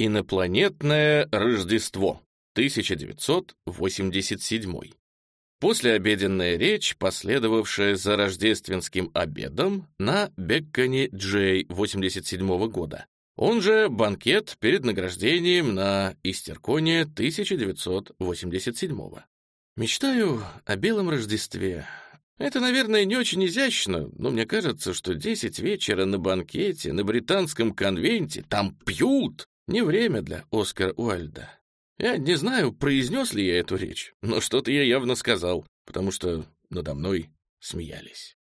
Инопланетное Рождество, 1987. Послеобеденная речь, последовавшая за рождественским обедом на Бекконе Джей 87 года. Он же банкет перед награждением на Истерконе 1987 Мечтаю о белом Рождестве. Это, наверное, не очень изящно, но мне кажется, что 10 вечера на банкете на британском конвенте там пьют. Не время для Оскара Уальда. Я не знаю, произнес ли я эту речь, но что-то я явно сказал, потому что надо мной смеялись.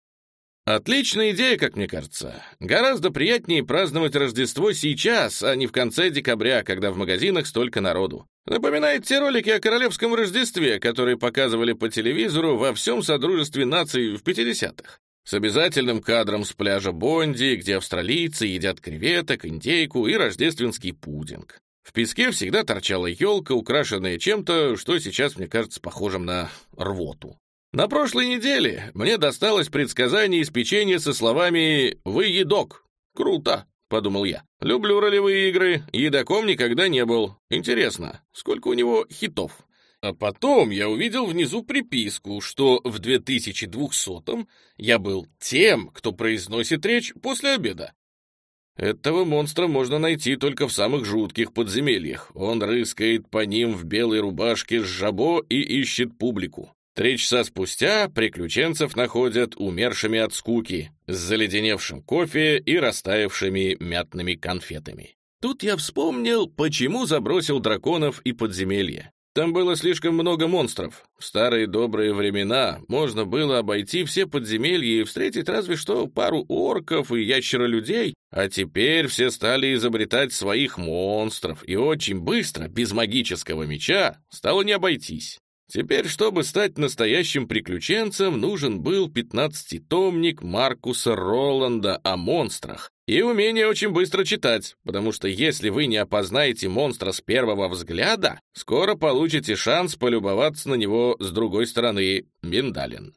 Отличная идея, как мне кажется. Гораздо приятнее праздновать Рождество сейчас, а не в конце декабря, когда в магазинах столько народу. Напоминает те ролики о королевском Рождестве, которые показывали по телевизору во всем Содружестве наций в 50-х. С обязательным кадром с пляжа Бонди, где австралийцы едят креветок, индейку и рождественский пудинг. В песке всегда торчала елка, украшенная чем-то, что сейчас мне кажется похожим на рвоту. На прошлой неделе мне досталось предсказание из печенья со словами «Вы едок». Круто, подумал я. Люблю ролевые игры, едоком никогда не был. Интересно, сколько у него хитов? А потом я увидел внизу приписку, что в 2200-м я был тем, кто произносит речь после обеда. Этого монстра можно найти только в самых жутких подземельях. Он рыскает по ним в белой рубашке с жабо и ищет публику. Три часа спустя приключенцев находят умершими от скуки, с заледеневшим кофе и растаявшими мятными конфетами. Тут я вспомнил, почему забросил драконов и подземелья. Там было слишком много монстров. В старые добрые времена можно было обойти все подземелья и встретить разве что пару орков и ящеролюдей, а теперь все стали изобретать своих монстров, и очень быстро, без магического меча, стало не обойтись. Теперь, чтобы стать настоящим приключенцем, нужен был пятнадцатитомник Маркуса Роланда о монстрах и умение очень быстро читать, потому что если вы не опознаете монстра с первого взгляда, скоро получите шанс полюбоваться на него с другой стороны, миндалин.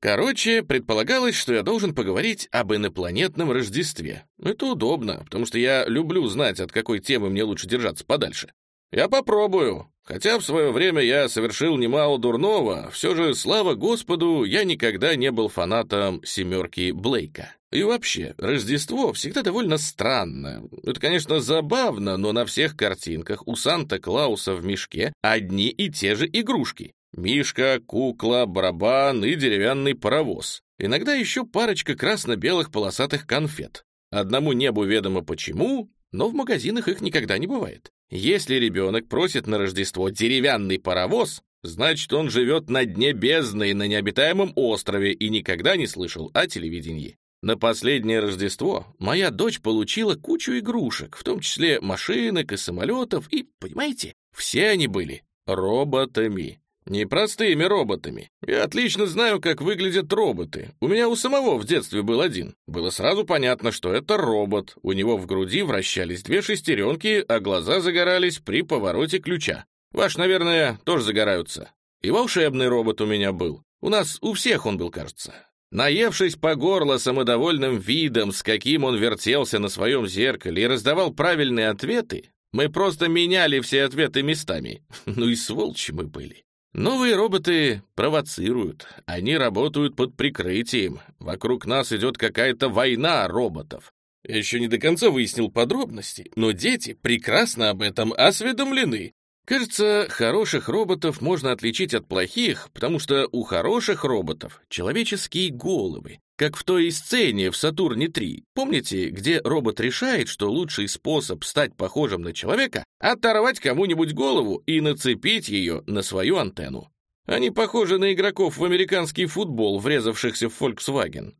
Короче, предполагалось, что я должен поговорить об инопланетном Рождестве. Это удобно, потому что я люблю знать, от какой темы мне лучше держаться подальше. Я попробую. Хотя в свое время я совершил немало дурного, все же, слава Господу, я никогда не был фанатом «семерки Блейка». И вообще, Рождество всегда довольно странно. Это, конечно, забавно, но на всех картинках у Санта-Клауса в мешке одни и те же игрушки. Мишка, кукла, барабан и деревянный паровоз. Иногда еще парочка красно-белых полосатых конфет. Одному небу ведомо почему, но в магазинах их никогда не бывает. Если ребенок просит на Рождество деревянный паровоз, значит, он живет на дне бездны на необитаемом острове и никогда не слышал о телевидении. На последнее Рождество моя дочь получила кучу игрушек, в том числе машинок и самолетов, и, понимаете, все они были роботами. Не простыми роботами. Я отлично знаю, как выглядят роботы. У меня у самого в детстве был один. Было сразу понятно, что это робот. У него в груди вращались две шестеренки, а глаза загорались при повороте ключа. Ваш, наверное, тоже загораются. И волшебный робот у меня был. У нас у всех он был, кажется. Наевшись по горло самодовольным видом, с каким он вертелся на своем зеркале и раздавал правильные ответы, мы просто меняли все ответы местами. Ну и сволчи мы были. Новые роботы провоцируют, они работают под прикрытием. Вокруг нас идет какая-то война роботов. Я еще не до конца выяснил подробности, но дети прекрасно об этом осведомлены. Кажется, хороших роботов можно отличить от плохих, потому что у хороших роботов человеческие головы, как в той сцене в «Сатурне-3». Помните, где робот решает, что лучший способ стать похожим на человека — оторвать кому-нибудь голову и нацепить ее на свою антенну? Они похожи на игроков в американский футбол, врезавшихся в Volkswagen.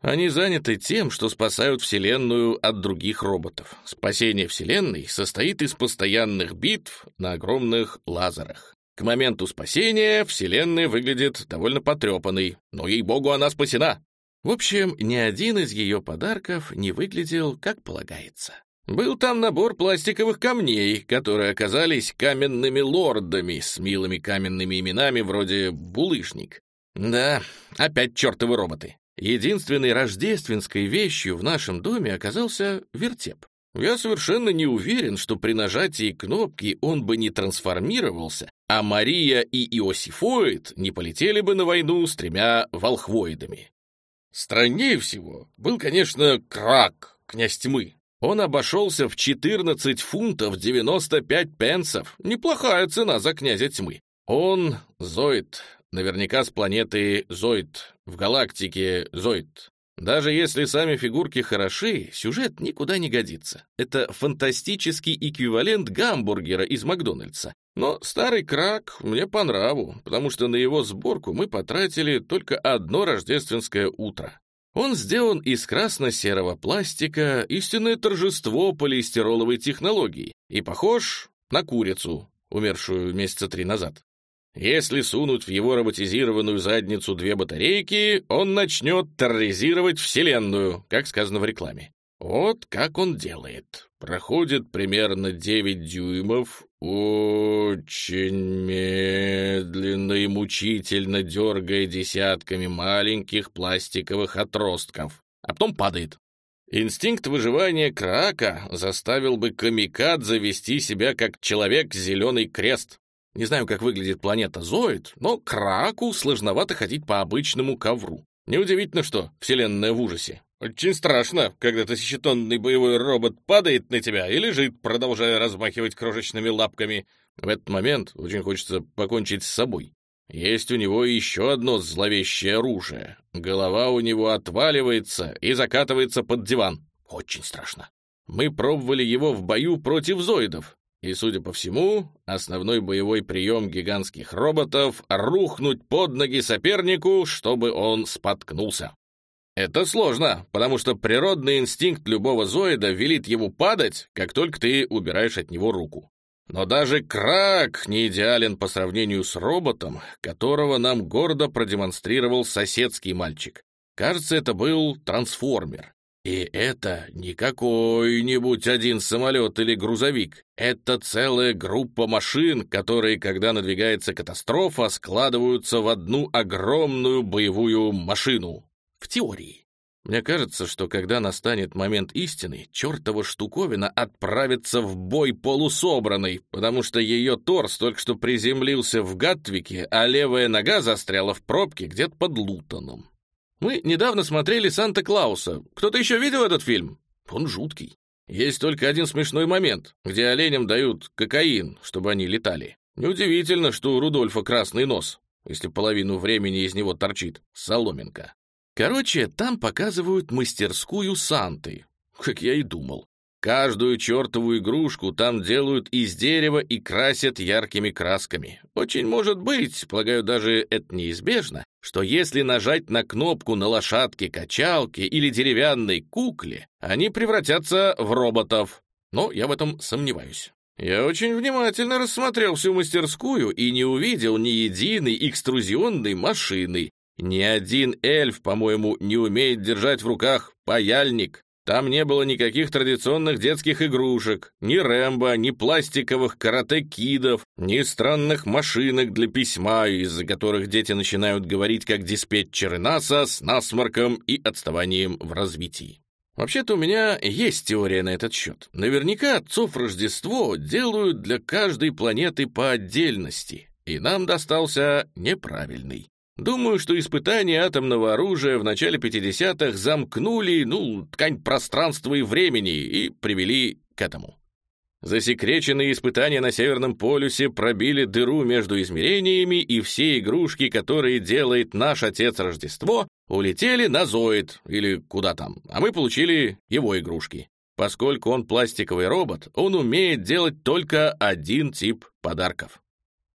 Они заняты тем, что спасают Вселенную от других роботов. Спасение Вселенной состоит из постоянных битв на огромных лазерах. К моменту спасения Вселенная выглядит довольно потрепанной, но, ей-богу, она спасена. В общем, ни один из ее подарков не выглядел как полагается. Был там набор пластиковых камней, которые оказались каменными лордами с милыми каменными именами вроде «Булышник». Да, опять чертовы роботы. Единственной рождественской вещью в нашем доме оказался вертеп. Я совершенно не уверен, что при нажатии кнопки он бы не трансформировался, а Мария и Иосифоид не полетели бы на войну с тремя волхвоидами. Страннее всего был, конечно, Крак, князь тьмы. Он обошелся в 14 фунтов 95 пенсов. Неплохая цена за князя тьмы. Он Зоид, наверняка с планеты Зоид, в галактике Зоид. Даже если сами фигурки хороши, сюжет никуда не годится. Это фантастический эквивалент гамбургера из Макдональдса. Но старый крак мне по нраву, потому что на его сборку мы потратили только одно рождественское утро. Он сделан из красно-серого пластика, истинное торжество полиэстероловой технологии, и похож на курицу, умершую месяца три назад. Если сунуть в его роботизированную задницу две батарейки, он начнет терроризировать Вселенную, как сказано в рекламе. Вот как он делает. Проходит примерно 9 дюймов, очень медленно и мучительно дергая десятками маленьких пластиковых отростков, а потом падает. Инстинкт выживания Крака заставил бы камикадзе вести себя как человек-зеленый крест. Не знаю, как выглядит планета Зоид, но Краку сложновато ходить по обычному ковру. Неудивительно, что Вселенная в ужасе. Очень страшно, когда тысячетонный боевой робот падает на тебя и лежит, продолжая размахивать крошечными лапками. В этот момент очень хочется покончить с собой. Есть у него еще одно зловещее оружие. Голова у него отваливается и закатывается под диван. Очень страшно. Мы пробовали его в бою против зоидов. И, судя по всему, основной боевой прием гигантских роботов — рухнуть под ноги сопернику, чтобы он споткнулся. Это сложно, потому что природный инстинкт любого зоида велит ему падать, как только ты убираешь от него руку. Но даже крак не идеален по сравнению с роботом, которого нам гордо продемонстрировал соседский мальчик. Кажется, это был трансформер. И это не какой-нибудь один самолет или грузовик. Это целая группа машин, которые, когда надвигается катастрофа, складываются в одну огромную боевую машину. В теории. Мне кажется, что когда настанет момент истины, чертова штуковина отправится в бой полусобранной, потому что ее торс только что приземлился в Гатвике, а левая нога застряла в пробке где-то под Лутоном. Мы недавно смотрели «Санта-Клауса». Кто-то еще видел этот фильм? Он жуткий. Есть только один смешной момент, где оленям дают кокаин, чтобы они летали. Неудивительно, что у Рудольфа красный нос, если половину времени из него торчит соломинка. Короче, там показывают мастерскую Санты, как я и думал. Каждую чертову игрушку там делают из дерева и красят яркими красками. Очень может быть, полагаю, даже это неизбежно, что если нажать на кнопку на лошадке, качалке или деревянной кукле, они превратятся в роботов. Но я в этом сомневаюсь. Я очень внимательно рассмотрел всю мастерскую и не увидел ни единой экструзионной машины. Ни один эльф, по-моему, не умеет держать в руках паяльник. Там не было никаких традиционных детских игрушек, ни Рэмбо, ни пластиковых карате-кидов, ни странных машинок для письма, из-за которых дети начинают говорить как диспетчеры НАСА с насморком и отставанием в развитии. Вообще-то у меня есть теория на этот счет. Наверняка отцов Рождество делают для каждой планеты по отдельности, и нам достался неправильный. Думаю, что испытания атомного оружия в начале 50-х замкнули, ну, ткань пространства и времени и привели к этому. Засекреченные испытания на Северном полюсе пробили дыру между измерениями, и все игрушки, которые делает наш отец Рождество, улетели на Зоид, или куда там, а мы получили его игрушки. Поскольку он пластиковый робот, он умеет делать только один тип подарков.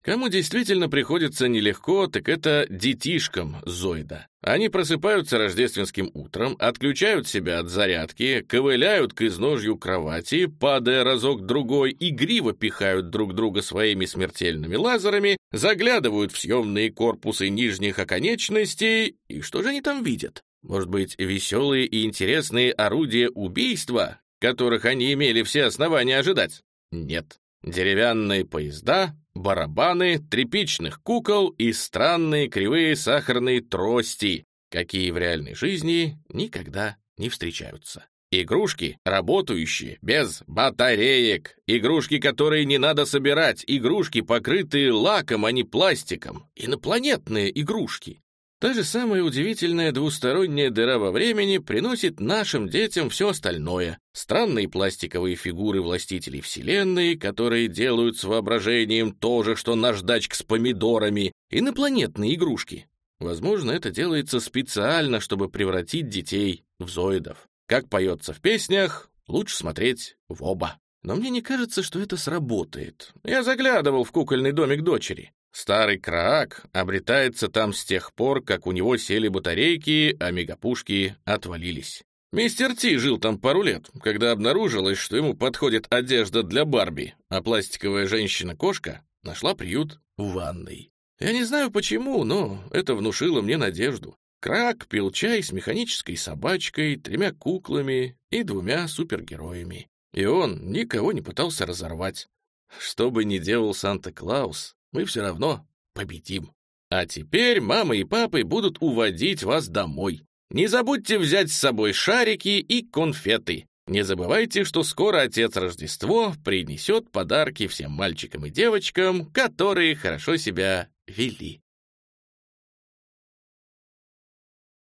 Кому действительно приходится нелегко, так это детишкам Зоида. Они просыпаются рождественским утром, отключают себя от зарядки, ковыляют к изножью кровати, падая разок-другой, игриво пихают друг друга своими смертельными лазерами, заглядывают в съемные корпусы нижних оконечностей, и что же они там видят? Может быть, веселые и интересные орудия убийства, которых они имели все основания ожидать? Нет. Деревянные поезда, барабаны, тряпичных кукол и странные кривые сахарные трости, какие в реальной жизни никогда не встречаются. Игрушки, работающие, без батареек. Игрушки, которые не надо собирать. Игрушки, покрытые лаком, а не пластиком. Инопланетные игрушки. Та же самая удивительная двусторонняя дыра во времени приносит нашим детям все остальное. Странные пластиковые фигуры властителей Вселенной, которые делают с воображением то же, что наждачка с помидорами. Инопланетные игрушки. Возможно, это делается специально, чтобы превратить детей в зоидов. Как поется в песнях, лучше смотреть в оба. Но мне не кажется, что это сработает. Я заглядывал в кукольный домик дочери. Старый Краак обретается там с тех пор, как у него сели батарейки, а мегапушки отвалились. Мистер Ти жил там пару лет, когда обнаружилось, что ему подходит одежда для Барби, а пластиковая женщина-кошка нашла приют в ванной. Я не знаю почему, но это внушило мне надежду. Крак пил чай с механической собачкой, тремя куклами и двумя супергероями. И он никого не пытался разорвать. Что бы ни делал Санта-Клаус, мы все равно победим. А теперь мама и папы будут уводить вас домой. Не забудьте взять с собой шарики и конфеты. Не забывайте, что скоро отец Рождество принесет подарки всем мальчикам и девочкам, которые хорошо себя вели.